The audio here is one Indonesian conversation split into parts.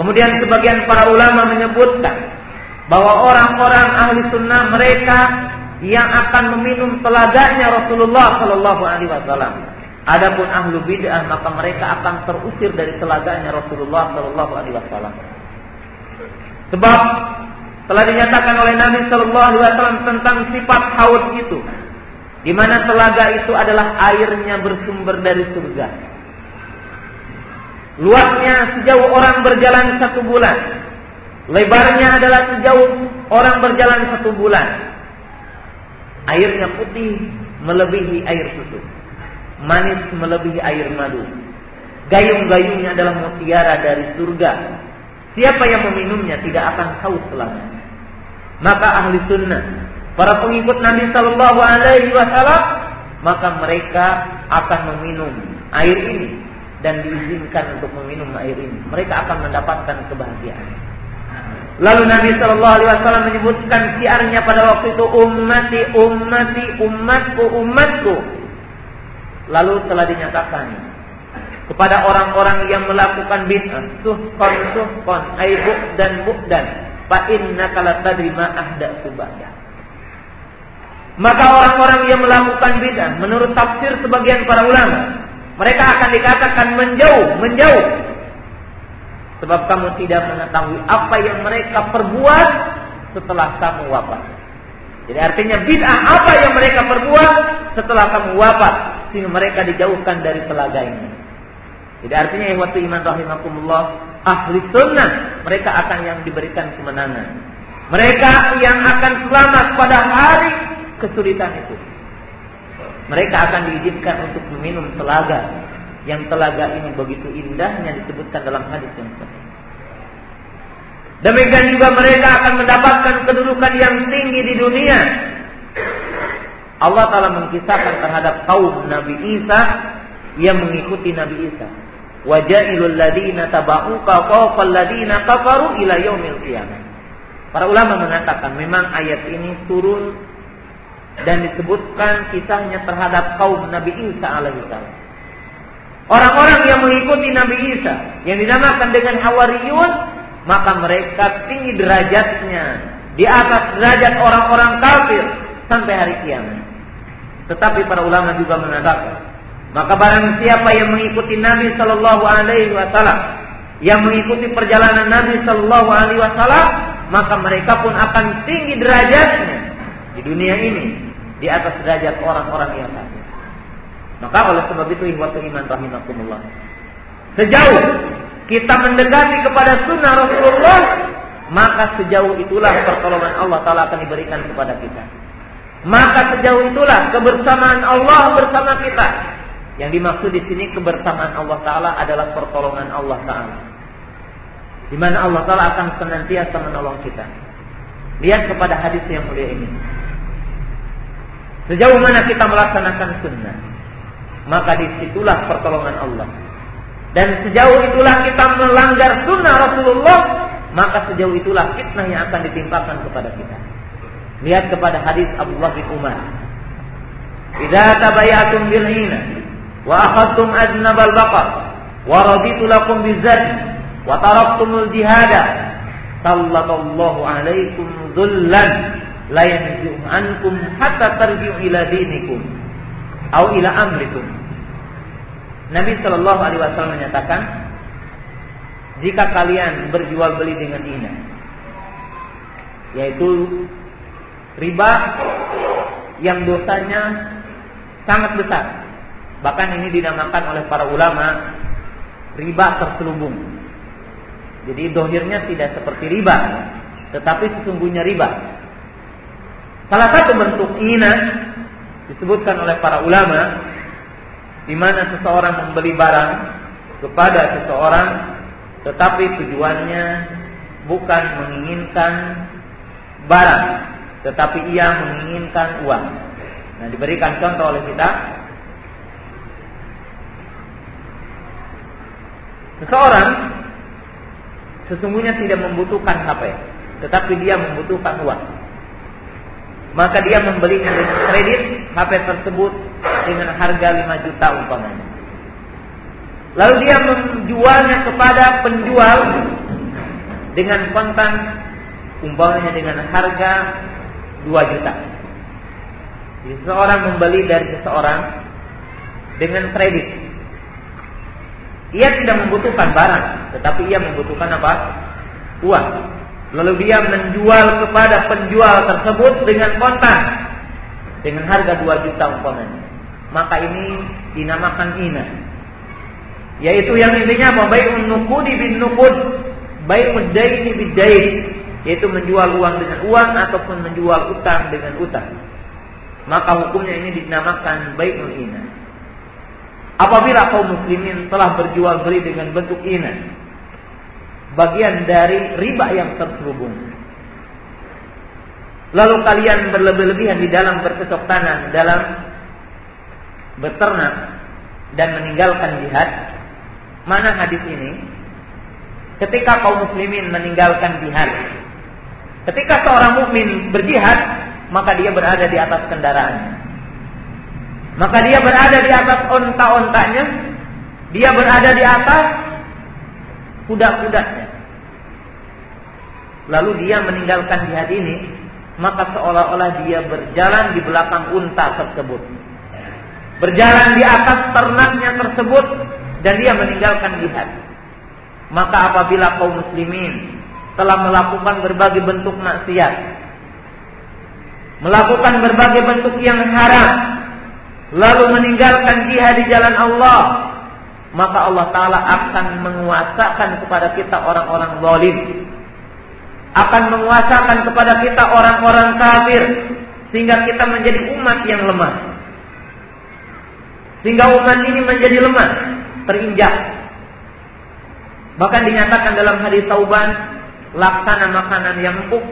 Kemudian sebagian para ulama menyebutkan bahwa orang-orang ahli sunnah mereka yang akan meminum telaganya Rasulullah Shallallahu Alaihi Wasallam. Adapun ahlu bid'ah maka mereka akan terusir dari telaganya Rasulullah Shallallahu Alaihi Wasallam. Sebab telah dinyatakan oleh Nabi Shallallahu Alaihi Wasallam tentang sifat haud itu, di mana telaga itu adalah airnya bersumber dari surga. Luasnya sejauh orang berjalan satu bulan, lebarnya adalah sejauh orang berjalan satu bulan. Airnya putih melebihi air susu, manis melebihi air madu. Gayung-gayungnya adalah mutiara dari surga. Siapa yang meminumnya tidak akan haus selamanya maka ahli sunnah, para pengikut Nabi Shallallahu Alaihi Wasallam, maka mereka akan meminum air ini dan diizinkan untuk meminum air ini. Mereka akan mendapatkan kebahagiaan. Lalu Nabi Shallallahu Alaihi Wasallam menyebutkan siarnya pada waktu itu ummati ummati umatku umatku. Lalu telah dinyatakan kepada orang-orang yang melakukan bid'ah suhkon suhkon aibuk dan bukdan Fa innaka la tadri ma ahdatsu Maka orang-orang yang melakukan bid'ah menurut tafsir sebagian para ulama, mereka akan dikatakan menjauh, menjauh. Sebab kamu tidak mengetahui apa yang mereka perbuat setelah kamu wafat. Jadi artinya bid'ah apa yang mereka perbuat setelah kamu wafat sehingga mereka dijauhkan dari telaga ini. Jadi artinya waktu iman rahimakumullah ahli sunnah mereka akan yang diberikan kemenangan. Mereka yang akan selamat pada hari kesulitan itu. Mereka akan diizinkan untuk meminum telaga. Yang telaga ini begitu indahnya disebutkan dalam hadis yang sahih. Demikian juga mereka akan mendapatkan kedudukan yang tinggi di dunia. Allah Ta'ala mengkisahkan terhadap kaum Nabi Isa yang mengikuti Nabi Isa. Wajailul ladina tabauka fawqal ladina kafaru ila yaumil qiyamah. Para ulama mengatakan memang ayat ini turun dan disebutkan kisahnya terhadap kaum Nabi Isa alaihissalam. Orang-orang yang mengikuti Nabi Isa yang dinamakan dengan Hawariyun maka mereka tinggi derajatnya di atas derajat orang-orang kafir sampai hari kiamat. Tetapi para ulama juga mengatakan maka barang siapa yang mengikuti Nabi Shallallahu Alaihi Wasallam, yang mengikuti perjalanan Nabi Shallallahu Alaihi Wasallam, maka mereka pun akan tinggi derajatnya di dunia ini di atas derajat orang-orang yang kafir. Maka oleh sebab itu ihwatu iman rahimakumullah. Sejauh kita mendekati kepada sunnah Rasulullah, maka sejauh itulah pertolongan Allah Taala akan diberikan kepada kita. Maka sejauh itulah kebersamaan Allah bersama kita. Yang dimaksud di sini kebersamaan Allah Taala adalah pertolongan Allah Taala. Di mana Allah Taala akan senantiasa menolong kita. Lihat kepada hadis yang mulia ini. Sejauh mana kita melaksanakan sunnah, maka di situlah pertolongan Allah. Dan sejauh itulah kita melanggar sunnah Rasulullah, maka sejauh itulah fitnah yang akan ditimpakan kepada kita. Lihat kepada hadis Abdullah bin Umar. Idza tabayatum bil wa akhadtum ajnabal baqar wa raditu lakum bizati wa taraktumul jihada sallallahu alaikum dhullan la yanzu ankum hatta tarji'u ila dinikum au ila amrikum Nabi Shallallahu Alaihi Wasallam menyatakan, jika kalian berjual beli dengan ina, yaitu riba yang dosanya sangat besar, Bahkan ini dinamakan oleh para ulama riba terselubung. Jadi dohirnya tidak seperti riba, tetapi sesungguhnya riba. Salah satu bentuk ina disebutkan oleh para ulama di mana seseorang membeli barang kepada seseorang tetapi tujuannya bukan menginginkan barang tetapi ia menginginkan uang. Nah, diberikan contoh oleh kita Seseorang sesungguhnya tidak membutuhkan HP, tetapi dia membutuhkan uang. Maka dia membeli kredit HP tersebut dengan harga 5 juta umpamanya. Lalu dia menjualnya kepada penjual dengan kontan umpamanya dengan harga 2 juta. Jadi seseorang membeli dari seseorang dengan kredit. Ia tidak membutuhkan barang, tetapi ia membutuhkan apa? Uang. Lalu dia menjual kepada penjual tersebut dengan kontan dengan harga 2 juta umpamanya. Maka ini dinamakan ina. Yaitu yang intinya apa? Bai'un nuqudi bin nuqud, bai'ud daini bid dain, yaitu menjual uang dengan uang ataupun menjual utang dengan utang. Maka hukumnya ini dinamakan bai'ul ina. Apabila kaum muslimin telah berjual beli dengan bentuk ina, bagian dari riba yang terselubung. Lalu kalian berlebih-lebihan di dalam bercocok tanam, dalam beternak dan meninggalkan jihad. Mana hadis ini? Ketika kaum muslimin meninggalkan jihad, ketika seorang mukmin berjihad, maka dia berada di atas kendaraannya. Maka dia berada di atas onta-ontanya, dia berada di atas kuda-kudanya. Lalu dia meninggalkan jihad ini, maka seolah-olah dia berjalan di belakang unta tersebut. Berjalan di atas ternaknya tersebut dan dia meninggalkan jihad. Maka apabila kaum muslimin telah melakukan berbagai bentuk maksiat, melakukan berbagai bentuk yang haram, lalu meninggalkan jihad di jalan Allah, maka Allah Ta'ala akan menguasakan kepada kita orang-orang zalim. Akan menguasakan kepada kita orang-orang kafir. Sehingga kita menjadi umat yang lemah. Sehingga umat ini menjadi lemah. Terinjak. Bahkan dinyatakan dalam hadis tauban. Laksana makanan yang empuk.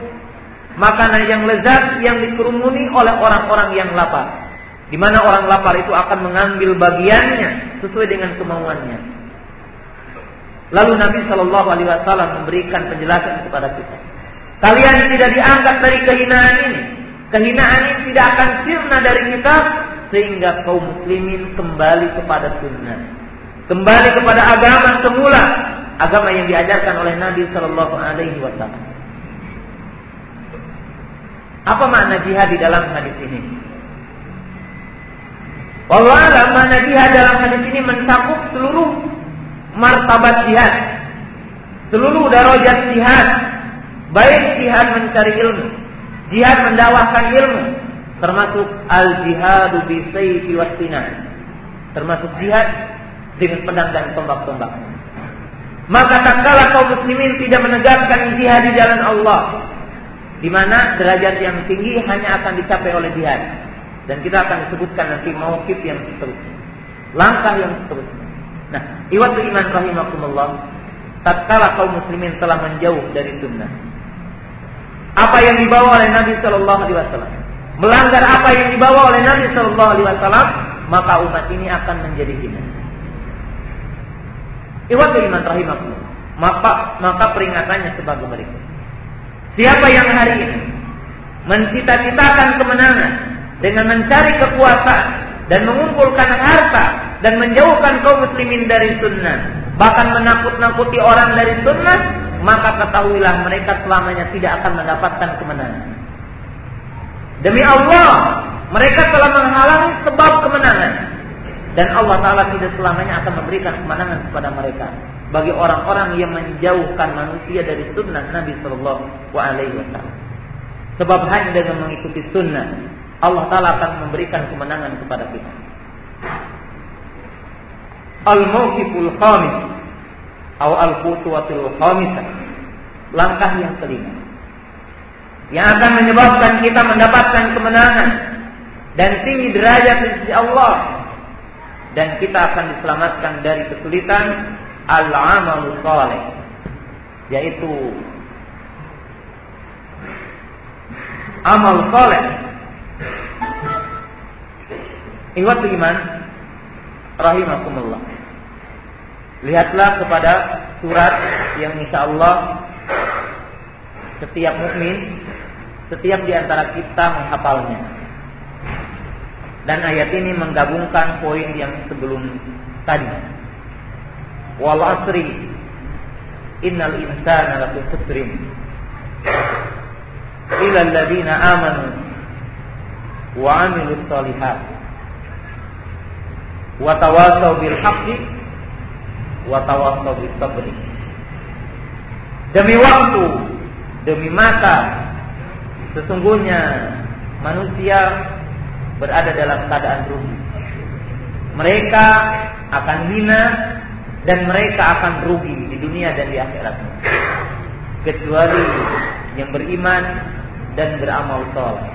Makanan yang lezat yang dikerumuni oleh orang-orang yang lapar di mana orang lapar itu akan mengambil bagiannya sesuai dengan kemauannya. Lalu Nabi Shallallahu Alaihi Wasallam memberikan penjelasan kepada kita. Kalian tidak diangkat dari kehinaan ini. Kehinaan ini tidak akan sirna dari kita sehingga kaum muslimin kembali kepada sunnah. Kembali kepada agama semula, agama yang diajarkan oleh Nabi Shallallahu Alaihi Wasallam. Apa makna jihad di dalam hadis ini? Wallah mana jihad dalam hadis ini mencakup seluruh martabat jihad. Seluruh darajat jihad. Baik jihad mencari ilmu. Jihad mendakwahkan ilmu. Termasuk al-jihadu bi sayfi Termasuk jihad dengan pedang dan tombak-tombak. Maka tak kala kaum muslimin tidak menegakkan jihad di jalan Allah, di mana derajat yang tinggi hanya akan dicapai oleh jihad. Dan kita akan sebutkan nanti mauqif yang seterusnya. Langkah yang seterusnya. Nah, iwat iman rahimakumullah. Tatkala kaum muslimin telah menjauh dari sunnah. Apa yang dibawa oleh Nabi Shallallahu Alaihi Wasallam, melanggar apa yang dibawa oleh Nabi Shallallahu Alaihi Wasallam, maka umat ini akan menjadi hina. Iwat iman rahimakumullah. Maka, maka peringatannya sebagai berikut. Siapa yang hari ini mencita-citakan kemenangan, dengan mencari kekuasaan dan mengumpulkan harta dan menjauhkan kaum muslimin dari sunnah, bahkan menakut-nakuti orang dari sunnah, maka ketahuilah mereka selamanya tidak akan mendapatkan kemenangan. Demi Allah, mereka telah menghalangi sebab kemenangan. Dan Allah Ta'ala tidak selamanya akan memberikan kemenangan kepada mereka. Bagi orang-orang yang menjauhkan manusia dari sunnah Nabi Sallallahu Alaihi Wasallam. Sebab hanya dengan mengikuti sunnah Allah Ta'ala akan memberikan kemenangan kepada kita. Al-mawqiful khamis atau al-khutwatul khamisah. Langkah yang kelima. Yang akan menyebabkan kita mendapatkan kemenangan dan tinggi derajat di sisi Allah dan kita akan diselamatkan dari kesulitan al-amal saleh yaitu amal saleh Iwat iman rahimakumullah. Lihatlah kepada surat yang insya Allah setiap mukmin, setiap di antara kita menghafalnya. Dan ayat ini menggabungkan poin yang sebelum tadi. Wal asri innal insana lafi khusrin illa alladziina amanu wa 'amilus shalihat wa tawassaw bil haqqi wa tawassaw bis sabri demi waktu demi mata sesungguhnya manusia berada dalam keadaan rugi. Mereka akan hina dan mereka akan rugi di dunia dan di akhirat. Kecuali yang beriman dan beramal soleh.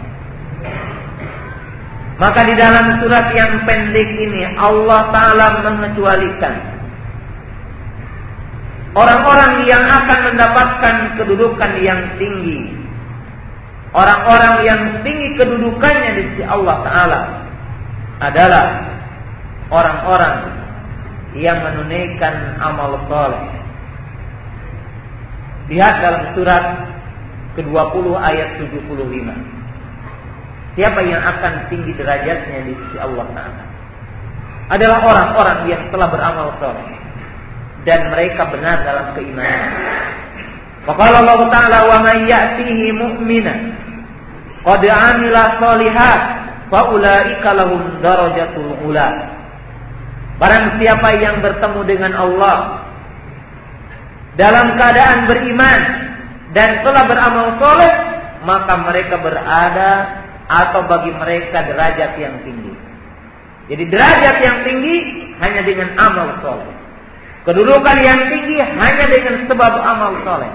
Maka di dalam surat yang pendek ini Allah Ta'ala mengecualikan Orang-orang yang akan mendapatkan kedudukan yang tinggi. Orang-orang yang tinggi kedudukannya di sisi Allah Ta'ala Adalah Orang-orang yang menunaikan amal soleh. Lihat dalam surat ke-20 ayat 75 Siapa yang akan tinggi derajatnya di sisi Allah Taala? Adalah orang-orang yang telah beramal soleh dan mereka benar dalam keimanan. Faqala Allah Taala wa man ya'tihi mu'mina qad 'amila shalihat fa ulaika lahum darajatul ula. Barang siapa yang bertemu dengan Allah dalam keadaan beriman dan telah beramal soleh, maka mereka berada atau bagi mereka derajat yang tinggi. Jadi derajat yang tinggi hanya dengan amal soleh. Kedudukan yang tinggi hanya dengan sebab amal soleh.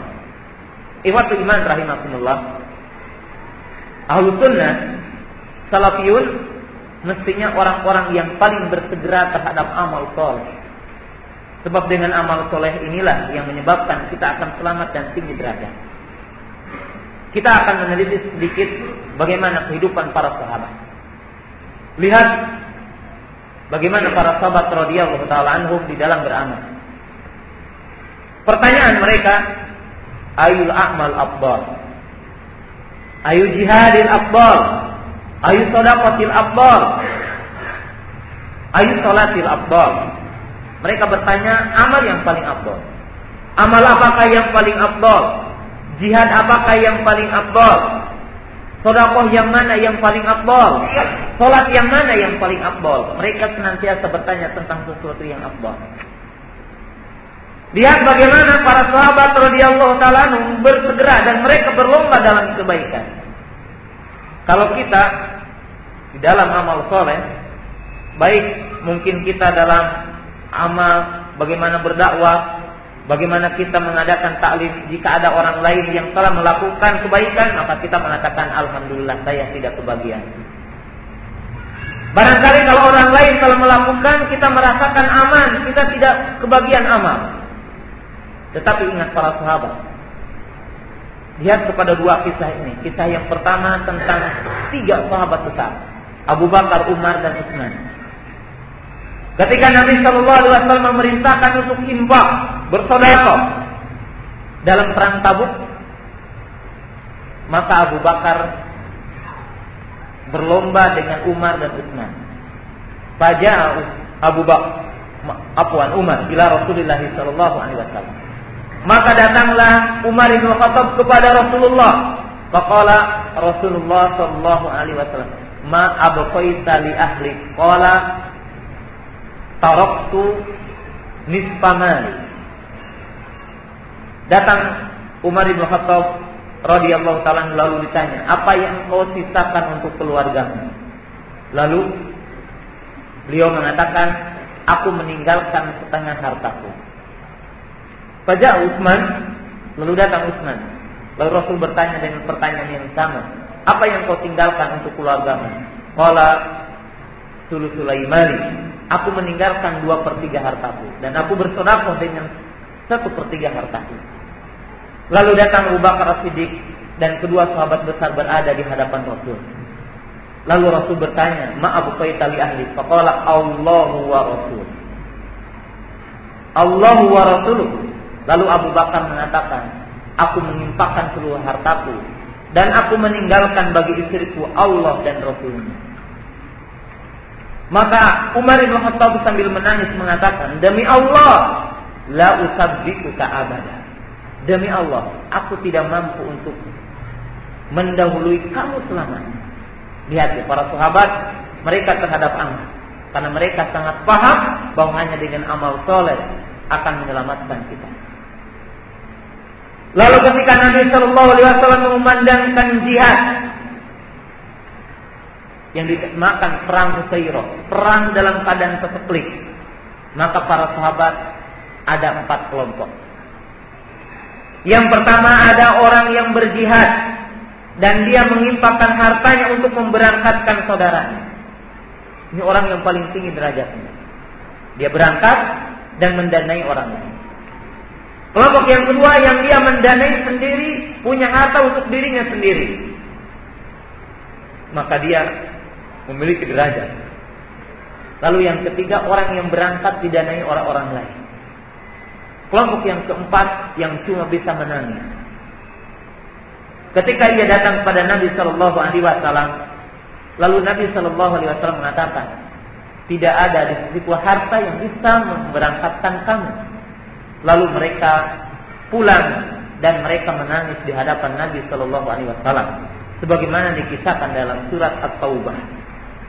Iwatu iman rahimahumullah. Ahlu sunnah, salafiyun, mestinya orang-orang yang paling bersegera terhadap amal soleh. Sebab dengan amal soleh inilah yang menyebabkan kita akan selamat dan tinggi derajat. Kita akan meneliti sedikit bagaimana kehidupan para sahabat. Lihat bagaimana para sahabat radhiyallahu taala anhum di dalam beramal. Pertanyaan mereka, ayul a'mal afdal? Ayu jihadil afdal? Ayu sadaqatil afdal? Ayu salatil afdal? Mereka bertanya amal yang paling afdal. Amal apakah yang paling afdal? Jihad apakah yang paling afdal? Sodakoh yang mana yang paling abdol? Solat yang mana yang paling abdol? Mereka senantiasa bertanya tentang sesuatu yang abdol. Lihat bagaimana para sahabat radhiyallahu taala bersegera dan mereka berlomba dalam kebaikan. Kalau kita di dalam amal soleh, baik mungkin kita dalam amal bagaimana berdakwah, Bagaimana kita mengadakan taklim jika ada orang lain yang telah melakukan kebaikan, maka kita mengatakan alhamdulillah saya tidak kebagian. Barangkali kalau orang lain telah melakukan, kita merasakan aman, kita tidak kebagian amal. Tetapi ingat para sahabat. Lihat kepada dua kisah ini. Kisah yang pertama tentang tiga sahabat besar. Abu Bakar, Umar, dan Utsman. Ketika Nabi Shallallahu Alaihi Wasallam memerintahkan untuk infak bersodakoh dalam perang Tabuk, maka Abu Bakar berlomba dengan Umar dan Utsman. Fajar Abu Bakar, Afwan Umar ila Rasulullah Shallallahu Alaihi Wasallam. Maka datanglah Umar bin Khattab kepada Rasulullah. Faqala Rasulullah Shallallahu Alaihi Wasallam, ma abqaita li ahli. Qala taraktu nisfa mali. Datang Umar bin Khattab radhiyallahu taala lalu ditanya, "Apa yang kau sisakan untuk keluargamu?" Lalu beliau mengatakan, "Aku meninggalkan setengah hartaku." Pada Utsman, lalu datang Utsman. Lalu Rasul bertanya dengan pertanyaan yang sama, "Apa yang kau tinggalkan untuk keluargamu?" Qala Sulaimani aku meninggalkan dua per tiga hartaku dan aku bersodakoh dengan satu per tiga hartaku. Lalu datang Abu Bakar Siddiq dan kedua sahabat besar berada di hadapan Rasul. Lalu Rasul bertanya, "Ma Abu li ahli?" Faqala Allahu wa Rasul. Allahu wa Rasuluh. Lalu Abu Bakar mengatakan, "Aku menyimpahkan seluruh hartaku dan aku meninggalkan bagi istriku Allah dan Rasulnya." Maka Umar bin Khattab sambil menangis mengatakan, "Demi Allah, la usabbiquka abada." Demi Allah, aku tidak mampu untuk mendahului kamu selamanya. Lihat ya, para sahabat, mereka terhadap amal. Karena mereka sangat paham bahwa hanya dengan amal soleh akan menyelamatkan kita. Lalu ketika Nabi Shallallahu Alaihi Wasallam mengumandangkan jihad yang dinamakan perang Husairah, perang dalam keadaan terseklik, maka para sahabat ada empat kelompok. Yang pertama ada orang yang berjihad dan dia mengimpakkan hartanya untuk memberangkatkan saudaranya. Ini orang yang paling tinggi derajatnya. Dia berangkat dan mendanai orang lain. Kelompok yang kedua yang dia mendanai sendiri, punya harta untuk dirinya sendiri. Maka dia memiliki derajat. Lalu yang ketiga orang yang berangkat didanai orang-orang lain. Kelompok yang keempat yang cuma bisa menangis. Ketika ia datang kepada Nabi Shallallahu Alaihi Wasallam, lalu Nabi Shallallahu Alaihi Wasallam mengatakan, tidak ada di sisiku harta yang bisa memberangkatkan kamu. Lalu mereka pulang dan mereka menangis di hadapan Nabi Shallallahu Alaihi Wasallam, sebagaimana dikisahkan dalam surat At-Taubah.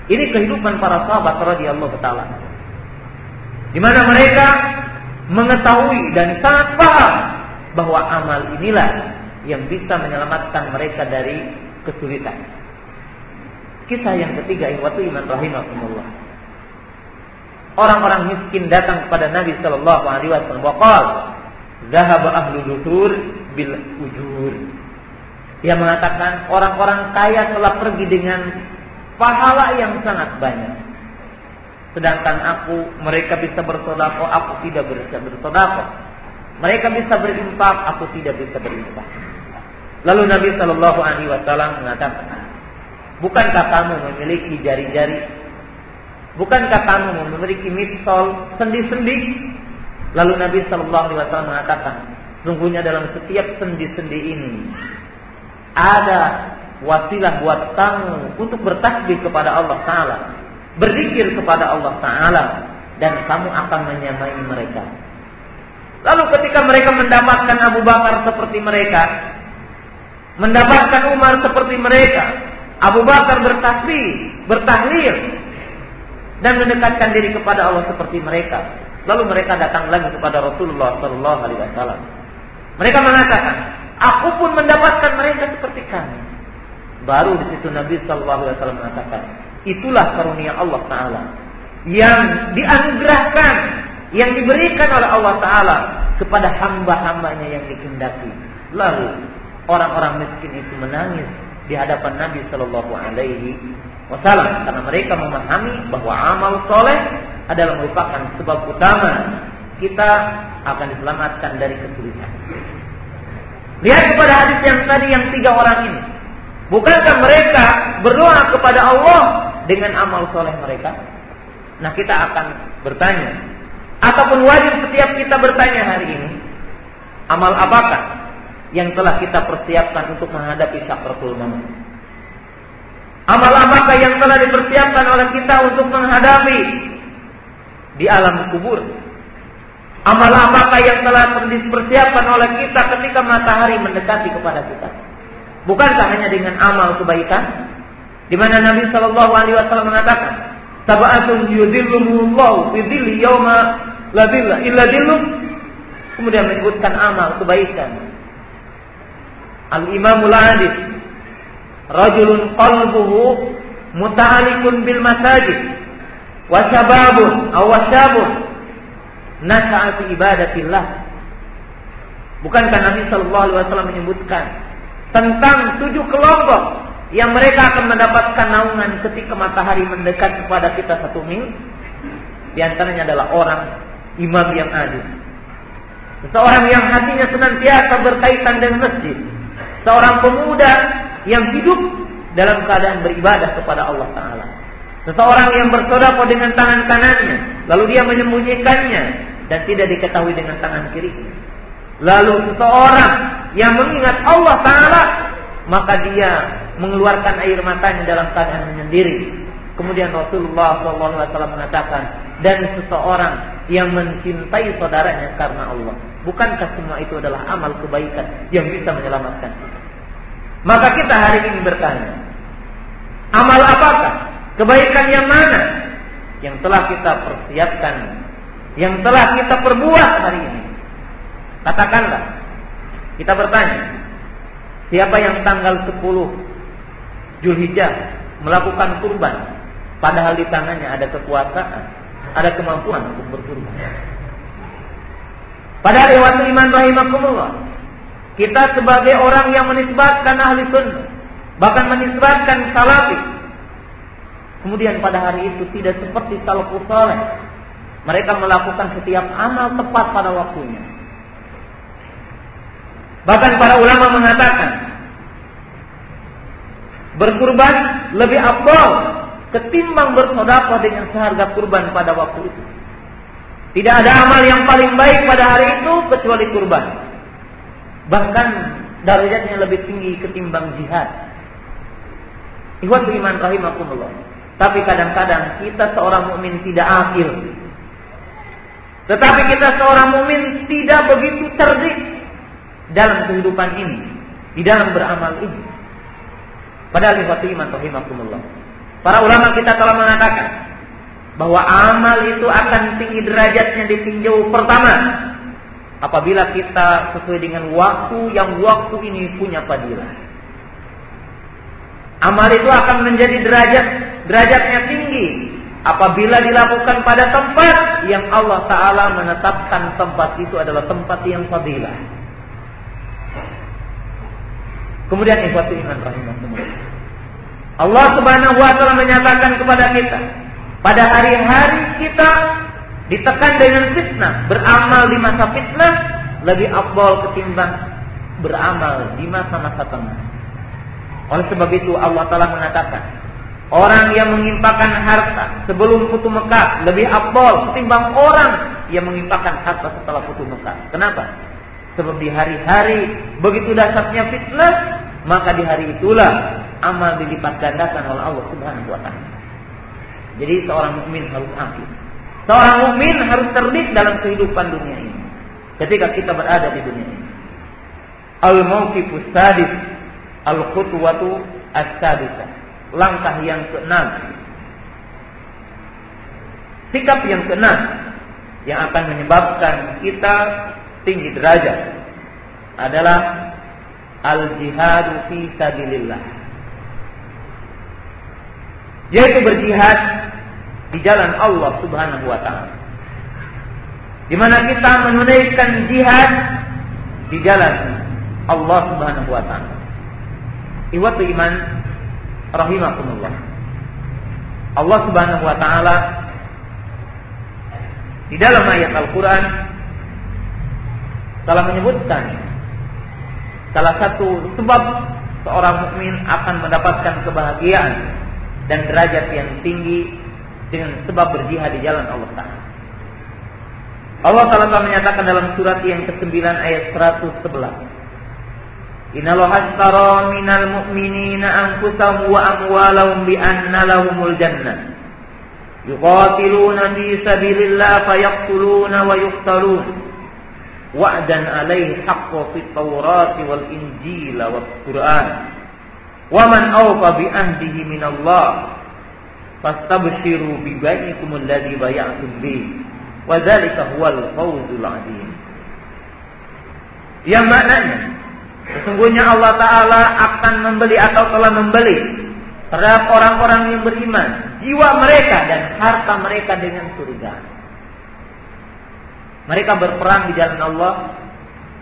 Ini kehidupan para sahabat radhiyallahu taala. Di mana mereka mengetahui dan sangat paham bahwa amal inilah yang bisa menyelamatkan mereka dari kesulitan. Kisah yang ketiga ihwatu iman rahimahumullah. Orang-orang miskin datang kepada Nabi Shallallahu Alaihi Wasallam. Wakal, zahab ahlu dusur bil ujur. Dia mengatakan orang-orang kaya telah pergi dengan pahala yang sangat banyak. Sedangkan aku, mereka bisa bersodako, aku tidak bisa bersodako. Mereka bisa berimpak, aku tidak bisa berimpak. Lalu Nabi Shallallahu Alaihi Wasallam mengatakan, bukankah kamu memiliki jari-jari? Bukankah kamu memiliki misol sendi-sendi? Lalu Nabi Shallallahu Alaihi Wasallam mengatakan, sungguhnya dalam setiap sendi-sendi ini ada wasilah buat kamu untuk bertasbih kepada Allah Taala berzikir kepada Allah Ta'ala dan kamu akan menyamai mereka. Lalu ketika mereka mendapatkan Abu Bakar seperti mereka, mendapatkan Umar seperti mereka, Abu Bakar bertasbih, bertahlil, dan mendekatkan diri kepada Allah seperti mereka. Lalu mereka datang lagi kepada Rasulullah Sallallahu Alaihi Wasallam. Mereka mengatakan, aku pun mendapatkan mereka seperti kami. Baru di situ Nabi Sallallahu Alaihi Wasallam mengatakan, Itulah karunia Allah Ta'ala. Yang dianugerahkan, yang diberikan oleh Allah Ta'ala kepada hamba-hambanya yang dikendaki. Lalu orang-orang miskin itu menangis di hadapan Nabi Shallallahu Alaihi Wasallam karena mereka memahami bahwa amal soleh adalah merupakan sebab utama kita akan diselamatkan dari kesulitan. Lihat kepada hadis yang tadi yang tiga orang ini. Bukankah mereka berdoa kepada Allah dengan amal soleh mereka? Nah kita akan bertanya. Ataupun wajib setiap kita bertanya hari ini. Amal apakah yang telah kita persiapkan untuk menghadapi sakratul maut? Amal apakah yang telah dipersiapkan oleh kita untuk menghadapi di alam kubur? Amal apakah yang telah dipersiapkan oleh kita ketika matahari mendekati kepada kita? Bukankah hanya dengan amal kebaikan? Di mana Nabi Shallallahu Alaihi Wasallam mengatakan, "Sab'atun yudhilluhumullahu fi dhilli yawma illa dhilluh." Kemudian menyebutkan amal kebaikan. Al Imamul Adil, rajulun qalbuhu muta'alikun bil masajid wa syababun aw syabun nasa'a ibadatillah. Bukankah Nabi Shallallahu Alaihi Wasallam menyebutkan tentang tujuh kelompok yang mereka akan mendapatkan naungan ketika matahari mendekat kepada kita satu mil. Di antaranya adalah orang imam yang adil. Seseorang yang hatinya senantiasa berkaitan dengan masjid. Seorang pemuda yang hidup dalam keadaan beribadah kepada Allah Ta'ala. Seseorang yang bersodako dengan tangan kanannya. Lalu dia menyembunyikannya. Dan tidak diketahui dengan tangan kirinya. Lalu seseorang yang mengingat Allah Ta'ala maka dia mengeluarkan air matanya dalam keadaan menyendiri. Kemudian Rasulullah SAW mengatakan dan seseorang yang mencintai saudaranya karena Allah. Bukankah semua itu adalah amal kebaikan yang bisa menyelamatkan? Maka kita hari ini bertanya, amal apakah? Kebaikan yang mana yang telah kita persiapkan, yang telah kita perbuat hari ini? Katakanlah, kita bertanya, siapa yang tanggal 10 Julhijjah melakukan kurban, padahal di tangannya ada kekuasaan, ada kemampuan untuk berkurban. Pada waktu iman rahimakumullah. Kita sebagai orang yang menisbatkan ahli sunnah. Bahkan menisbatkan salafi. Kemudian pada hari itu tidak seperti salafus saleh. Mereka melakukan setiap amal tepat pada waktunya. Bahkan para ulama mengatakan berkurban lebih afdal ketimbang bersedekah dengan seharga kurban pada waktu itu. Tidak ada amal yang paling baik pada hari itu kecuali kurban. Bahkan derajatnya lebih tinggi ketimbang jihad. Ikhwan iman rahimakumullah. Tapi kadang-kadang kita seorang mukmin tidak akil. Tetapi kita seorang mukmin tidak begitu cerdik dalam kehidupan ini, di dalam beramal ini. Padahal ikhwan iman rahimakumullah. Para ulama kita telah mengatakan bahwa amal itu akan tinggi derajatnya di tinjau pertama apabila kita sesuai dengan waktu yang waktu ini punya fadilah. Amal itu akan menjadi derajat derajatnya tinggi apabila dilakukan pada tempat yang Allah taala menetapkan tempat itu adalah tempat yang fadilah. Kemudian ikhwatu iman rahimahumullah. Allah Subhanahu wa taala menyatakan kepada kita pada hari-hari kita ditekan dengan fitnah, beramal di masa fitnah lebih afdal ketimbang beramal di masa-masa tengah. Oleh sebab itu Allah Taala mengatakan, orang yang mengimpakan harta sebelum putu Mekah lebih afdal ketimbang orang yang mengimpakan harta setelah putu Mekah. Kenapa? Sebab di hari-hari begitu dahsyatnya fitnah, maka di hari itulah amal dilipat gandakan oleh Allah Subhanahu wa taala. Jadi seorang mukmin harus akil. Seorang mukmin harus cerdik dalam kehidupan dunia ini. Ketika kita berada di dunia ini. Al-mauqifus sadis al-khutwatu as-sadisah. Langkah yang keenam. Sikap yang keenam yang akan menyebabkan kita tinggi derajat adalah al-jihadu fi sabilillah yaitu berjihad di jalan Allah Subhanahu wa taala. Di mana kita menunaikan jihad di jalan Allah Subhanahu wa taala. Iwatu iman rahimakumullah. Allah Subhanahu wa taala di dalam ayat Al-Qur'an telah menyebutkan salah satu sebab seorang mukmin akan mendapatkan kebahagiaan dan derajat yang tinggi dengan sebab berjihad di jalan Allah Taala. Allah Taala telah menyatakan dalam surat yang ke-9 ayat 111. Innallaha astara minal mu'minina anfusahum wa amwalahum bi anna lahumul jannah. Yuqatiluna fi sabilillah fayaqtuluna wa yuqtalun. Wa'dan alaihi haqqan fit Taurat wal Injil wal Qur'an. Wa man awfa bi ahdihi min Allah fastabshiru bi bai'ikum alladhi bay'atum bi wa dzalika huwal fawzul 'adzim. Yang maknanya sesungguhnya Allah taala akan membeli atau telah membeli terhadap orang-orang yang beriman jiwa mereka dan harta mereka dengan surga. Mereka berperang di jalan Allah,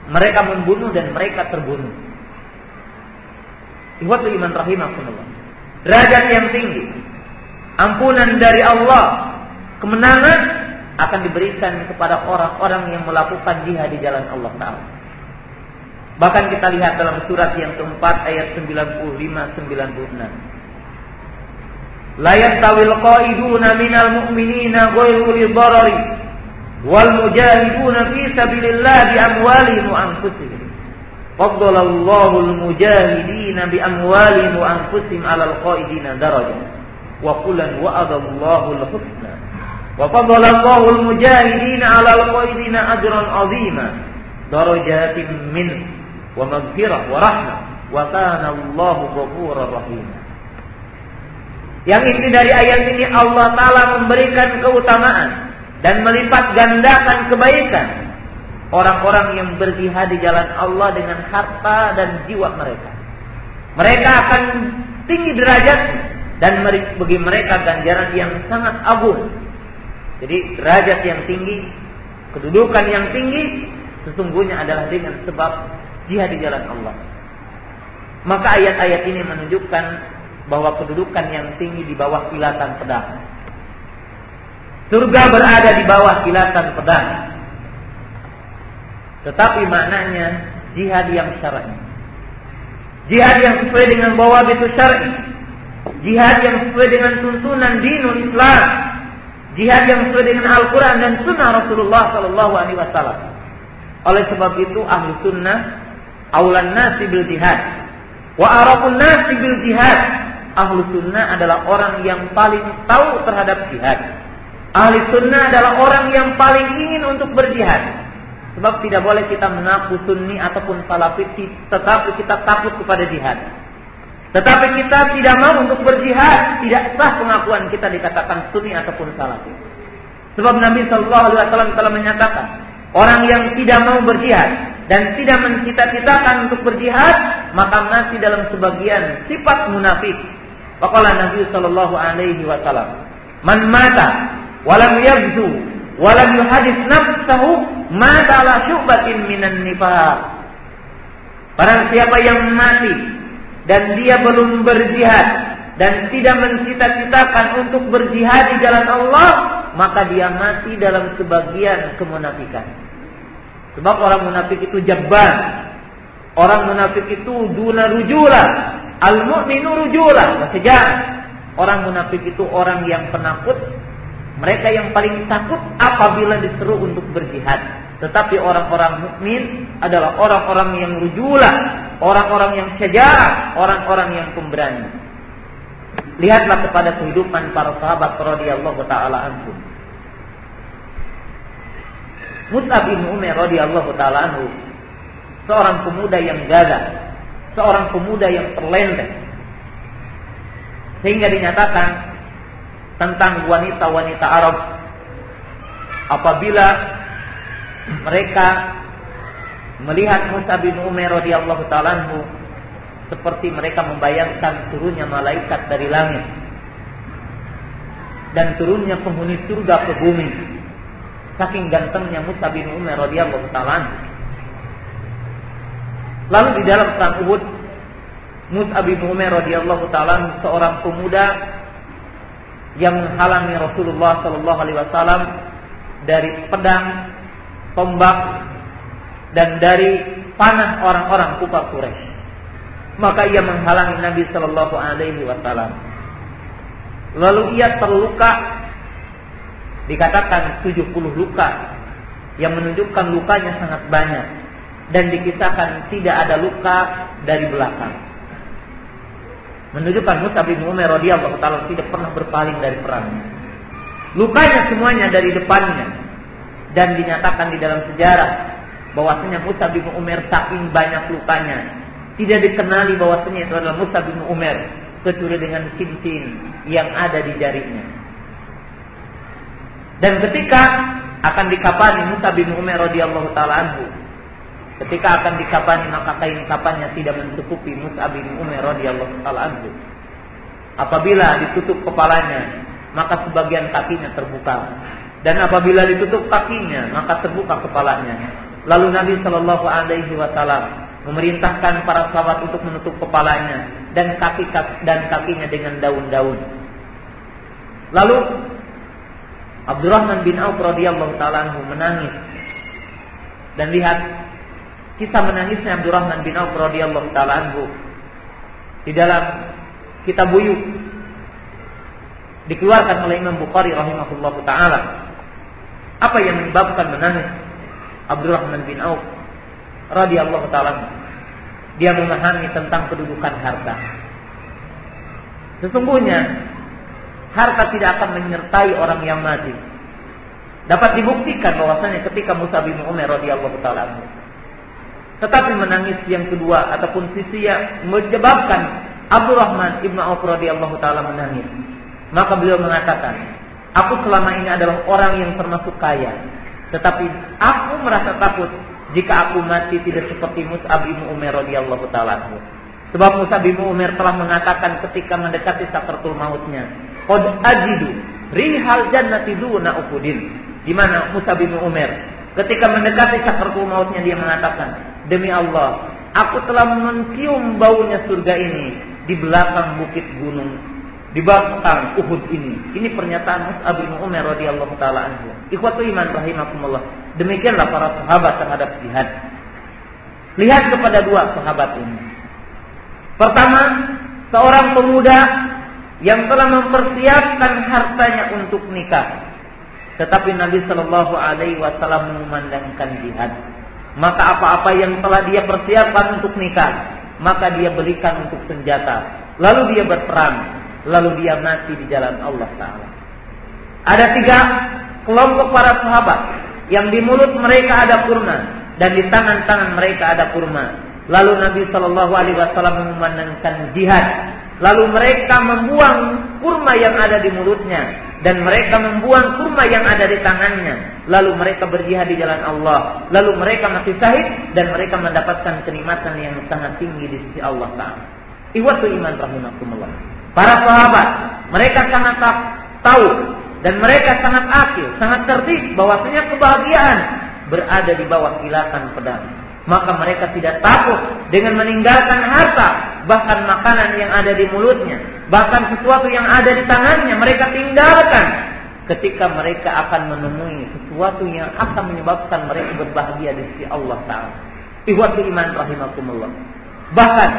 mereka membunuh dan mereka terbunuh. Ikhwatu iman rahimahumullah. Derajat yang tinggi. Ampunan dari Allah. Kemenangan akan diberikan kepada orang-orang yang melakukan jihad di jalan Allah Ta'ala. Bahkan kita lihat dalam surat yang keempat ayat 95-96. La yastawil qaiduna minal mu'minina ghairu darari wal mujahiduna fi sabilillah bi amwalihim wa anfusihim. Faddalallahu al-mujahidina bi amwalihim wa anfusihim 'ala al-qaidina darajah. Wa kullan wa'adallahu al-husna. Wa faddalallahu al-mujahidina 'ala al-qaidina ajran 'azima. darajatin min wa maghfirah wa wa kana Allahu ghafurur rahim. Yang inti dari ayat ini Allah Ta'ala memberikan keutamaan dan melipat gandakan kebaikan orang-orang yang berjihad di jalan Allah dengan harta dan jiwa mereka. Mereka akan tinggi derajat dan bagi mereka ganjaran yang sangat agung. Jadi derajat yang tinggi, kedudukan yang tinggi sesungguhnya adalah dengan sebab jihad di jalan Allah. Maka ayat-ayat ini menunjukkan bahwa kedudukan yang tinggi di bawah kilatan pedang. Surga berada di bawah kilatan pedang. Tetapi maknanya jihad yang syar'i. Jihad yang sesuai dengan bawah itu syar'i. Jihad yang sesuai dengan tuntunan dinul Islam. Jihad yang sesuai dengan Al-Quran dan Sunnah Rasulullah Sallallahu Alaihi Wasallam. Oleh sebab itu ahli sunnah aulan nasi bil jihad. Wa arafun nasi bil jihad. Ahli sunnah adalah orang yang paling tahu terhadap jihad. Ahli sunnah adalah orang yang paling ingin untuk berjihad. Sebab tidak boleh kita mengaku sunni ataupun salafi tetapi kita takut kepada jihad. Tetapi kita tidak mau untuk berjihad, tidak sah pengakuan kita dikatakan sunni ataupun salafi. Sebab Nabi Shallallahu Alaihi Wasallam telah menyatakan orang yang tidak mau berjihad dan tidak mencita-citakan untuk berjihad maka masih dalam sebagian sifat munafik. Waqala Nabi Shallallahu Alaihi Wasallam, man mata walam yabzu walam yuhadis nafsahu madala syubatin minan nifaq. Barang siapa yang mati dan dia belum berjihad dan tidak mencita-citakan untuk berjihad di jalan Allah, maka dia mati dalam sebagian kemunafikan. Sebab orang munafik itu jabban. Orang munafik itu duna rujula. Al-mu'minu rujula. Sejarah. Orang munafik itu orang yang penakut mereka yang paling takut apabila diseru untuk berjihad. Tetapi orang-orang mukmin adalah orang-orang yang rujulah, orang-orang yang sejarah, orang-orang yang pemberani. Lihatlah kepada kehidupan para sahabat radhiyallahu taala anhu. Mus'ab bin Umair radhiyallahu taala anhu seorang pemuda yang gagah, seorang pemuda yang terlenteh. Sehingga dinyatakan tentang wanita-wanita Arab apabila mereka melihat Musa bin Umar radhiyallahu taala seperti mereka membayangkan turunnya malaikat dari langit dan turunnya penghuni surga ke bumi. Saking gantengnya Musa bin Umar radhiyallahu taala lalu di dalam perang Uhud Musa bin Umar radhiyallahu taala seorang pemuda yang menghalangi Rasulullah Shallallahu Alaihi Wasallam dari pedang, tombak, dan dari panah orang-orang kufar Quraisy. Maka ia menghalangi Nabi Shallallahu Alaihi Wasallam. Lalu ia terluka, dikatakan 70 luka, yang menunjukkan lukanya sangat banyak dan dikisahkan tidak ada luka dari belakang menunjukkan Musa bin Umar radhiyallahu tidak pernah berpaling dari perang. Lukanya semuanya dari depannya dan dinyatakan di dalam sejarah bahwasanya Musa bin Umar saking banyak lukanya tidak dikenali bahwasanya itu adalah Musa bin Umar kecuali dengan cincin yang ada di jarinya. Dan ketika akan dikapani Musa bin Umar radhiyallahu taala anhu Ketika akan dikapani maka kain kapannya tidak mencukupi Mus'ab bin Umar radhiyallahu taala anhu. Apabila ditutup kepalanya, maka sebagian kakinya terbuka. Dan apabila ditutup kakinya, maka terbuka kepalanya. Lalu Nabi Shallallahu alaihi wasallam memerintahkan para sahabat untuk menutup kepalanya dan kaki dan kakinya dengan daun-daun. Lalu Abdurrahman bin Auf radhiyallahu taala menangis dan lihat Kisah menangisnya Abdurrahman bin Auf radhiyallahu taala di dalam kitab Buyuk dikeluarkan oleh Imam Bukhari rahimahullah taala. Apa yang menyebabkan menangis Abdurrahman bin Auf radhiyallahu taala? Dia memahami tentang kedudukan harta. Sesungguhnya harta tidak akan menyertai orang yang mati. Dapat dibuktikan bahwasanya ketika Musa bin Umar radhiyallahu taala Tetapi menangis yang kedua ataupun sisi yang menyebabkan Abdurrahman ibnu Auf radhiyallahu taala menangis. Maka beliau mengatakan, aku selama ini adalah orang yang termasuk kaya, tetapi aku merasa takut jika aku mati tidak seperti Mus'ab bin Umar radhiyallahu taala Sebab Mus'ab bin Umar telah mengatakan ketika mendekati sakratul mautnya, "Qad ajidu rihal jannati duna ukudin." Di mana Mus'ab bin Umar ketika mendekati sakratul mautnya dia mengatakan, Demi Allah, aku telah mencium baunya surga ini di belakang bukit gunung, di belakang Uhud ini. Ini pernyataan Mus'ab bin Umar radhiyallahu taala anhu. Ikhwatu iman rahimakumullah. Demikianlah para sahabat terhadap jihad. Lihat kepada dua sahabat ini. Pertama, seorang pemuda yang telah mempersiapkan hartanya untuk nikah. Tetapi Nabi Shallallahu Alaihi Wasallam memandangkan jihad maka apa-apa yang telah dia persiapkan untuk nikah, maka dia berikan untuk senjata. Lalu dia berperang, lalu dia mati di jalan Allah Taala. Ada tiga kelompok para sahabat yang di mulut mereka ada kurma dan di tangan-tangan mereka ada kurma. Lalu Nabi Shallallahu Alaihi Wasallam memandangkan jihad. Lalu mereka membuang kurma yang ada di mulutnya dan mereka membuang kurma yang ada di tangannya. Lalu mereka berjihad di jalan Allah. Lalu mereka mati sahid dan mereka mendapatkan kenikmatan yang sangat tinggi di sisi Allah Taala. Iwatu iman rahimakumullah. Para sahabat, mereka sangat tahu dan mereka sangat akil, sangat tertib bahwasanya kebahagiaan berada di bawah kilatan pedang maka mereka tidak takut dengan meninggalkan harta, bahkan makanan yang ada di mulutnya, bahkan sesuatu yang ada di tangannya mereka tinggalkan ketika mereka akan menemui sesuatu yang akan menyebabkan mereka berbahagia di sisi Allah Taala. Ikhwatu iman rahimakumullah. Bahkan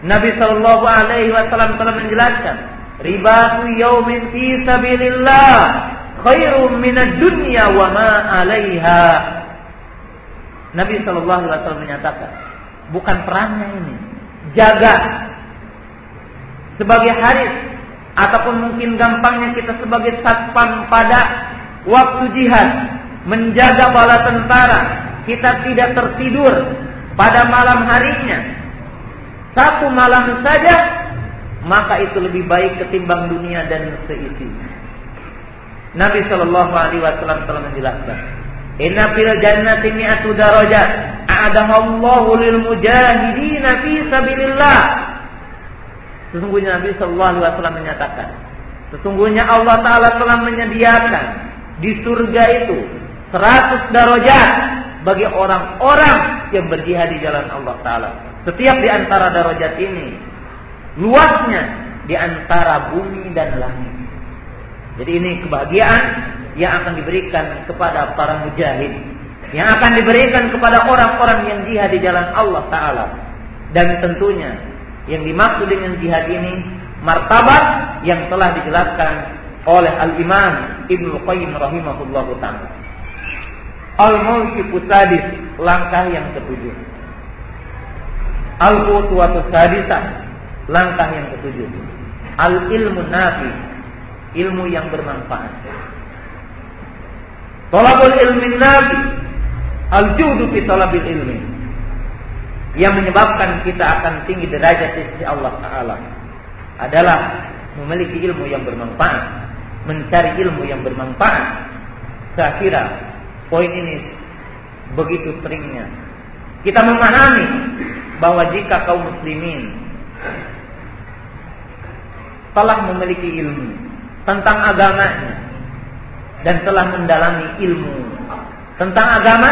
Nabi Shallallahu Alaihi Wasallam telah menjelaskan, ribatu yaumin fi sabilillah khairum minad dunya wa ma 'alaiha. Nabi Shallallahu Alaihi Wasallam menyatakan, bukan perangnya ini, jaga. Sebagai haris ataupun mungkin gampangnya kita sebagai satpam pada waktu jihad menjaga bala tentara kita tidak tertidur pada malam harinya satu malam saja maka itu lebih baik ketimbang dunia dan seisi. Nabi Shallallahu Alaihi Wasallam telah menjelaskan Inna fil jannati mi'atu darajat a'adahallahu lil mujahidin fi sabilillah. Sesungguhnya Nabi sallallahu alaihi wasallam menyatakan, sesungguhnya Allah taala telah menyediakan di surga itu 100 darajat bagi orang-orang yang berjihad di jalan Allah taala. Setiap di antara darajat ini luasnya di antara bumi dan langit. Jadi ini kebahagiaan yang akan diberikan kepada para mujahid, yang akan diberikan kepada orang-orang yang jihad di jalan Allah Taala. Dan tentunya yang dimaksud dengan jihad ini martabat yang telah dijelaskan oleh Al Imam Ibnu Qayyim rahimahullah taala. Al mawqifu sadis langkah yang ketujuh. Al qutwatu sadisah langkah yang ketujuh. Al ilmu nafi ilmu yang bermanfaat. Talabul ilmi nabi al-judu fi talabil ilmi yang menyebabkan kita akan tinggi derajat di sisi Allah Taala adalah memiliki ilmu yang bermanfaat, mencari ilmu yang bermanfaat. Saya kira poin ini begitu seringnya kita memahami bahwa jika kaum muslimin telah memiliki ilmu tentang agamanya dan telah mendalami ilmu tentang agama,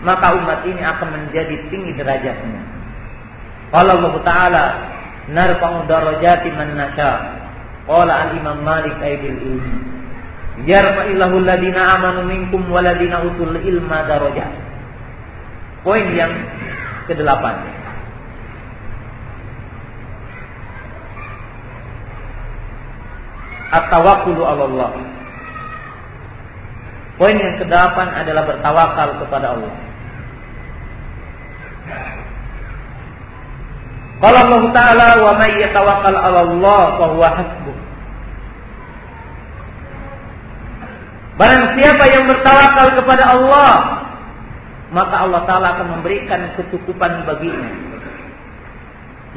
maka umat ini akan menjadi tinggi derajatnya. Qala Allah Ta'ala, narfa'u darajati man nasha. Qala al-Imam Malik aidil ilmi. Yarfa'illahu alladhina amanu minkum waladina utul ilma darajat. Poin yang kedelapan. At-tawakkulu 'ala Allah. Poin yang kedelapan adalah bertawakal kepada Allah. Kalau Allah Ta'ala wa may yatawakkal 'ala Allah fa huwa hasbuh. Barang siapa yang bertawakal kepada Allah, maka Allah Ta'ala akan memberikan kecukupan baginya.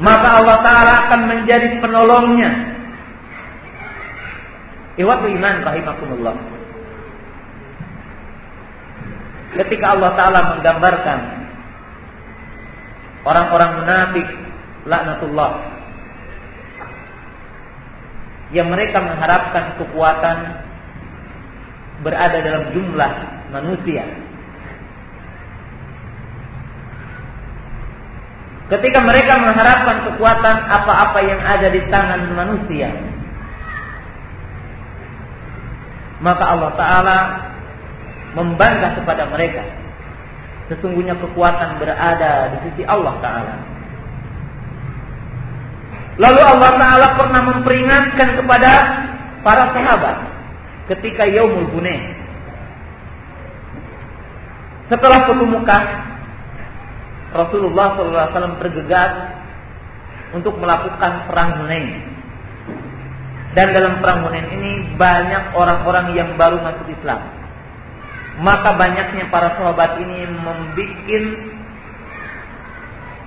Maka Allah Ta'ala akan menjadi penolongnya. Iwatu iman rahimakumullah. Ketika Allah Ta'ala menggambarkan orang-orang munafik laknatullah yang mereka mengharapkan kekuatan berada dalam jumlah manusia Ketika mereka mengharapkan kekuatan apa-apa yang ada di tangan manusia, maka Allah Ta'ala membantah kepada mereka. Sesungguhnya kekuatan berada di sisi Allah Ta'ala. Lalu Allah Ta'ala pernah memperingatkan kepada para sahabat ketika Yaumul Hunain. Setelah ketemu Rasulullah SAW bergegas untuk melakukan perang Hunain. Dan dalam perang Hunain ini banyak orang-orang yang baru masuk Islam. Maka banyaknya para sahabat ini membuat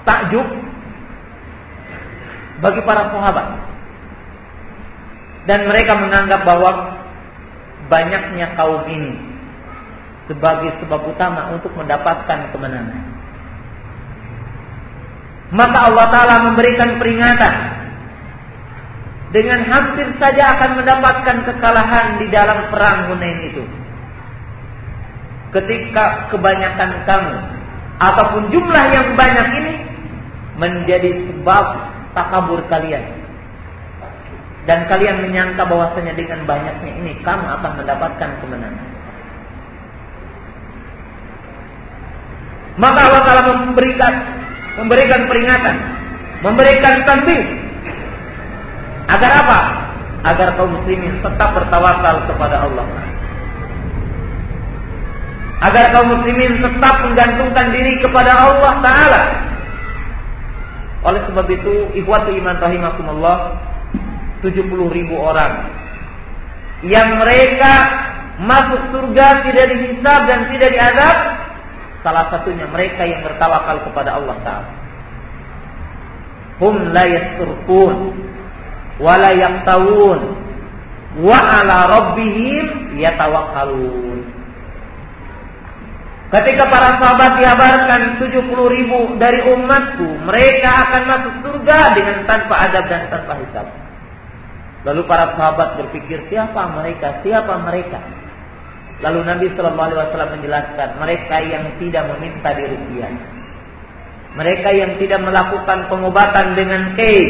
takjub bagi para sahabat. Dan mereka menganggap bahwa banyaknya kaum ini sebagai sebab utama untuk mendapatkan kemenangan maka Allah Ta'ala memberikan peringatan dengan hampir saja akan mendapatkan kekalahan di dalam perang Hunain itu. Ketika kebanyakan kamu ataupun jumlah yang banyak ini menjadi sebab takabur kalian. Dan kalian menyangka bahwasanya dengan banyaknya ini kamu akan mendapatkan kemenangan. Maka Allah Ta'ala memberikan memberikan peringatan, memberikan tanbih. Agar apa? Agar kaum muslimin tetap bertawakal kepada Allah. Agar kaum muslimin tetap menggantungkan diri kepada Allah Ta'ala. Oleh sebab itu, ikhwatu iman rahimakumullah, 70 ribu orang yang mereka masuk surga tidak dihisab dan tidak diadab Salah satunya mereka yang bertawakal kepada Allah Ta'ala. Hum la yasturkun wa la yaqtawun wa ala rabbihim yatawakkalun. Ketika para sahabat dihabarkan 70 ribu dari umatku, mereka akan masuk surga dengan tanpa adab dan tanpa hisab. Lalu para sahabat berpikir, siapa mereka? Siapa mereka? Lalu Nabi Shallallahu Alaihi Wasallam menjelaskan mereka yang tidak meminta dirupiah, mereka yang tidak melakukan pengobatan dengan kei,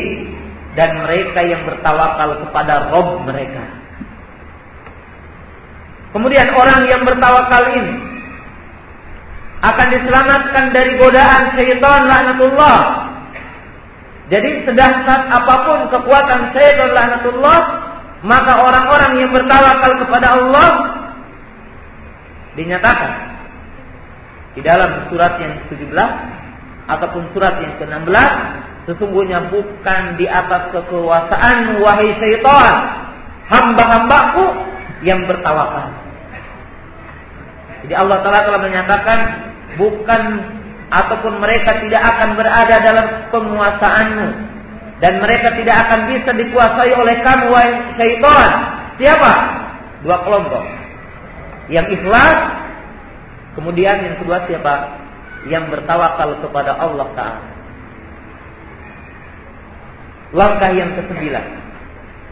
dan mereka yang bertawakal kepada Rob mereka. Kemudian orang yang bertawakal ini akan diselamatkan dari godaan syaitan laknatullah. Jadi sedahsyat apa pun kekuatan syaitan laknatullah, maka orang-orang yang bertawakal kepada Allah dinyatakan di dalam surat yang ke-17 ataupun surat yang ke-16 sesungguhnya bukan di atas kekuasaan wahai syaitan hamba-hambaku yang bertawakal. Jadi Allah Taala telah menyatakan bukan ataupun mereka tidak akan berada dalam penguasaanmu dan mereka tidak akan bisa dikuasai oleh kamu wahai syaitan. Siapa? Dua kelompok yang ikhlas. Kemudian yang kedua siapa? Yang bertawakal kepada Allah Ta'ala. Langkah yang kesembilan.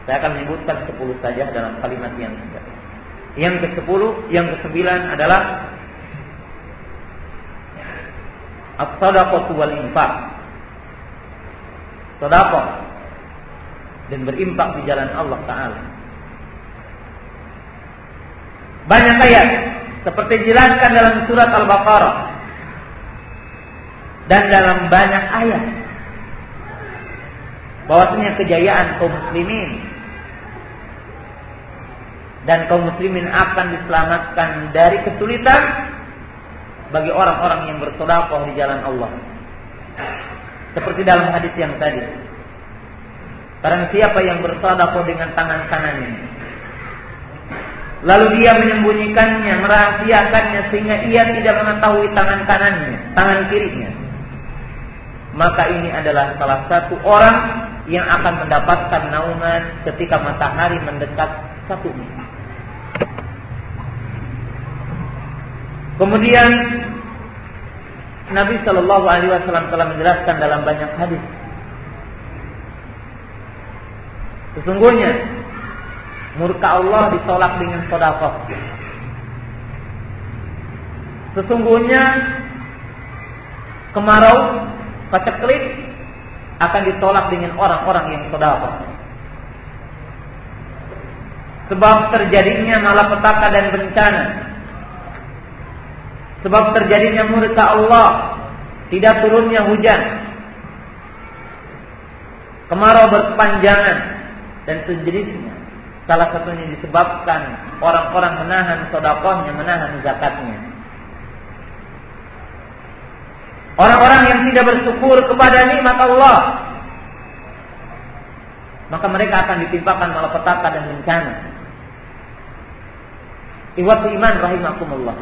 Saya akan menyebutkan sepuluh saja dalam kalimat yang ketiga. Yang ke sepuluh, yang ke sembilan adalah As-sadaqatu wal infak. Sedekah dan berimpak di jalan Allah Taala. Banyak ayat seperti dijelaskan dalam surat Al-Baqarah dan dalam banyak ayat bahwasanya kejayaan kaum muslimin dan kaum muslimin akan diselamatkan dari kesulitan bagi orang-orang yang bersedekah di jalan Allah. Seperti dalam hadis yang tadi. Karena siapa yang bersedekah dengan tangan kanannya lalu dia menyembunyikannya, merahasiakannya sehingga ia tidak mengetahui tangan kanannya, tangan kirinya. Maka ini adalah salah satu orang yang akan mendapatkan naungan ketika matahari mendekat satu mil. Kemudian Nabi Shallallahu Alaihi Wasallam telah menjelaskan dalam banyak hadis. Sesungguhnya murka Allah ditolak dengan sodakoh. Sesungguhnya kemarau paceklik akan ditolak dengan orang-orang yang sodakoh. Sebab terjadinya malapetaka dan bencana Sebab terjadinya murka Allah, tidak turunnya hujan, kemarau berkepanjangan dan sejenisnya. Salah satunya disebabkan orang-orang menahan sodakohnya, menahan zakatnya. Orang-orang yang tidak bersyukur kepada nikmat Allah, maka mereka akan ditimpakan malapetaka dan bencana. Iwat iman rahimakumullah.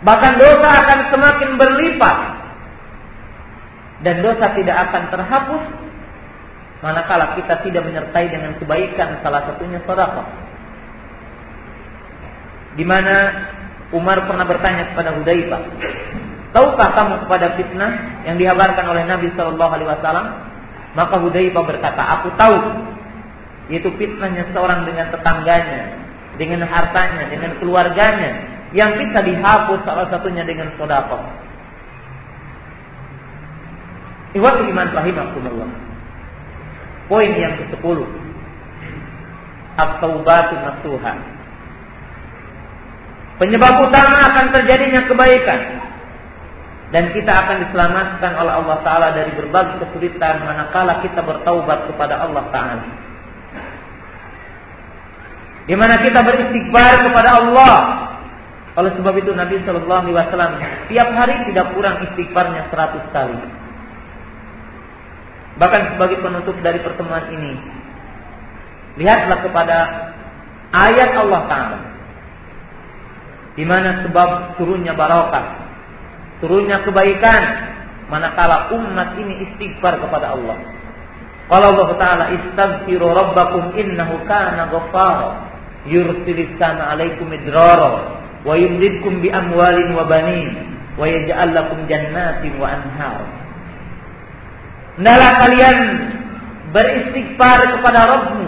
Bahkan dosa akan semakin berlipat. Dan dosa tidak akan terhapus manakala kita tidak menyertai dengan kebaikan salah satunya sedekah. Di mana Umar pernah bertanya kepada Hudzaifah, "Tahukah kamu kepada fitnah yang dihabarkan oleh Nabi Shallallahu alaihi wasallam?" Maka Hudzaifah berkata, "Aku tahu." Yaitu fitnahnya seorang dengan tetangganya, dengan hartanya, dengan keluarganya, yang bisa dihapus salah satunya dengan sodako. Iwat iman rahimakumullah. Poin yang ke-10. At-taubatu nasuha. Penyebab utama akan terjadinya kebaikan dan kita akan diselamatkan oleh Allah Ta'ala dari berbagai kesulitan manakala kita bertaubat kepada Allah Ta'ala. Di mana kita beristighfar kepada Allah oleh sebab itu Nabi Shallallahu Alaihi Wasallam tiap hari tidak kurang istighfarnya seratus kali. Bahkan sebagai penutup dari pertemuan ini, lihatlah kepada ayat Allah Taala, di mana sebab turunnya barokah, turunnya kebaikan, manakala umat ini istighfar kepada Allah. Kalau Allah Taala istaghfiru rabbakum innahu kana ghaffara yursilis sama alaikum idrara wa yumdidkum bi amwalin wa banin wa yaj'al lakum jannatin wa anhar. Hendaklah kalian beristighfar kepada Rabbmu,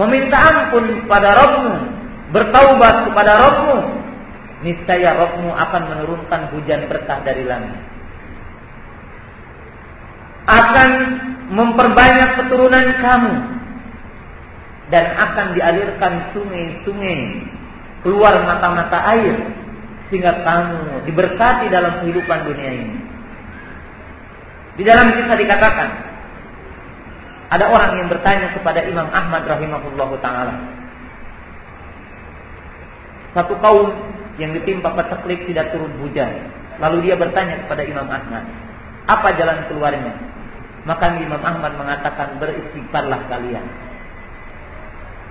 meminta ampun kepada Rabbmu, bertaubat kepada Rabbmu. Niscaya Rabbmu akan menurunkan hujan berkah dari langit. Akan memperbanyak keturunan kamu dan akan dialirkan sungai-sungai keluar mata-mata air sehingga kamu diberkati dalam kehidupan dunia ini. Di dalam kisah dikatakan ada orang yang bertanya kepada Imam Ahmad rahimahullahu taala. Satu kaum yang ditimpa paceklik tidak turun hujan. Lalu dia bertanya kepada Imam Ahmad, apa jalan keluarnya? Maka Imam Ahmad mengatakan beristighfarlah kalian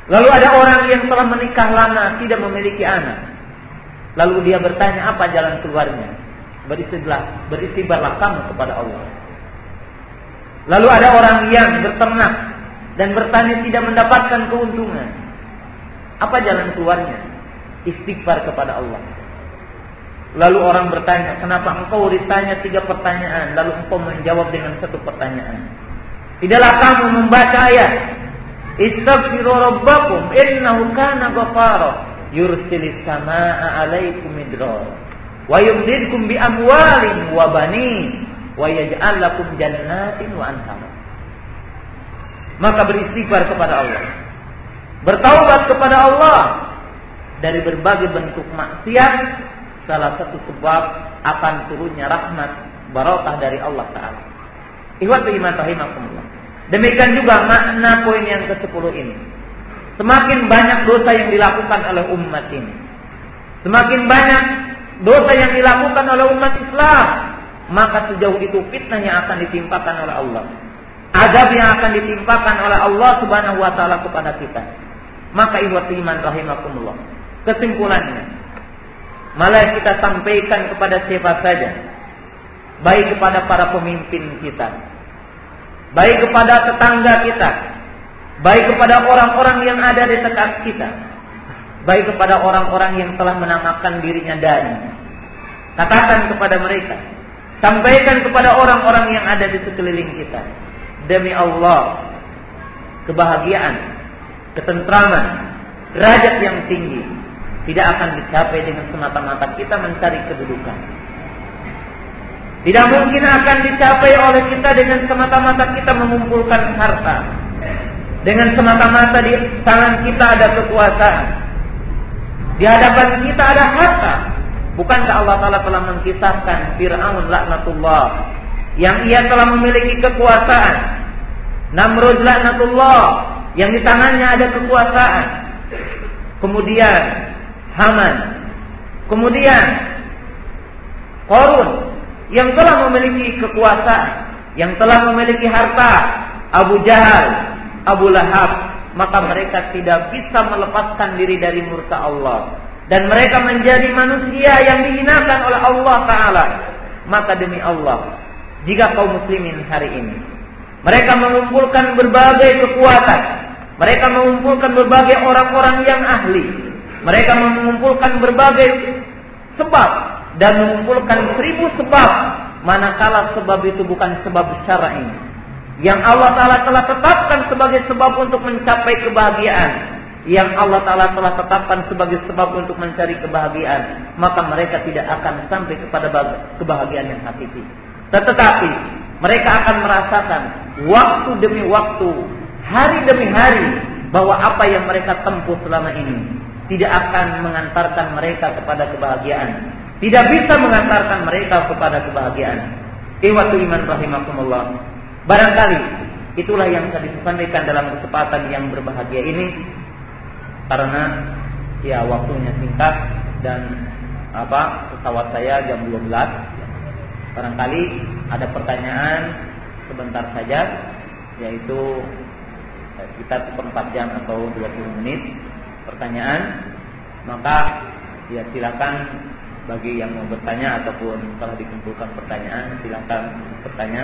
Lalu ada orang yang telah menikah lama tidak memiliki anak. Lalu dia bertanya apa jalan keluarnya? Beristighfar, beristighfarlah kamu kepada Allah. Lalu ada orang yang berternak dan bertanya tidak mendapatkan keuntungan. Apa jalan keluarnya? Istighfar kepada Allah. Lalu orang bertanya, kenapa engkau ditanya tiga pertanyaan, lalu engkau menjawab dengan satu pertanyaan? Tidaklah kamu membaca ayat Istaghfiru rabbakum innahu kana ghafara yursilis samaa'a 'alaikum midrar wa yumdidkum bi amwalin wa banin wa yaj'al lakum jannatin wa anhar. Maka beristighfar kepada Allah. Bertaubat kepada Allah dari berbagai bentuk maksiat salah satu sebab akan turunnya rahmat barokah dari Allah taala. Ikhwat iman rahimakumullah. Demikian juga makna poin yang ke-10 ini. Semakin banyak dosa yang dilakukan oleh umat ini. Semakin banyak dosa yang dilakukan oleh umat Islam. Maka sejauh itu fitnah yang akan ditimpakan oleh Allah. Adab yang akan ditimpakan oleh Allah subhanahu wa ta'ala kepada kita. Maka ihwat iman rahimakumullah. Kesimpulannya, malah kita sampaikan kepada siapa saja, baik kepada para pemimpin kita, baik kepada tetangga kita, baik kepada orang-orang yang ada di dekat kita, baik kepada orang-orang yang telah menamakan dirinya dari. Katakan kepada mereka, sampaikan kepada orang-orang yang ada di sekeliling kita, demi Allah, kebahagiaan, ketentraman, derajat yang tinggi tidak akan dicapai dengan semata-mata kita mencari kedudukan. Tidak mungkin akan dicapai oleh kita dengan semata-mata kita mengumpulkan harta. Dengan semata-mata di tangan kita ada kekuasaan. Di hadapan kita ada harta. Bukankah Allah Ta'ala telah mengkisahkan Fir'aun laknatullah. Yang ia telah memiliki kekuasaan. Namrud laknatullah. Yang di tangannya ada kekuasaan. Kemudian Haman. Kemudian Korun yang telah memiliki kekuasaan, yang telah memiliki harta, Abu Jahal, Abu Lahab, maka mereka tidak bisa melepaskan diri dari murka Allah dan mereka menjadi manusia yang dihinakan oleh Allah taala. Maka demi Allah, jika kaum muslimin hari ini mereka mengumpulkan berbagai kekuatan, mereka mengumpulkan berbagai orang-orang yang ahli, mereka mengumpulkan berbagai sebab dan mengumpulkan seribu sebab manakala sebab itu bukan sebab ini yang Allah Ta'ala telah tetapkan sebagai sebab untuk mencapai kebahagiaan yang Allah Ta'ala telah tetapkan sebagai sebab untuk mencari kebahagiaan maka mereka tidak akan sampai kepada kebahagiaan yang hakiki tetapi mereka akan merasakan waktu demi waktu hari demi hari bahwa apa yang mereka tempuh selama ini tidak akan mengantarkan mereka kepada kebahagiaan tidak bisa mengantarkan mereka kepada kebahagiaan. Iwatu iman rahimakumullah. Barangkali itulah yang saya disampaikan dalam kesempatan yang berbahagia ini karena ya waktunya singkat dan apa pesawat saya jam 12 barangkali ada pertanyaan sebentar saja yaitu kita seperempat jam atau 20 menit pertanyaan maka ya silakan bagi yang mau bertanya ataupun telah dikumpulkan pertanyaan silakan bertanya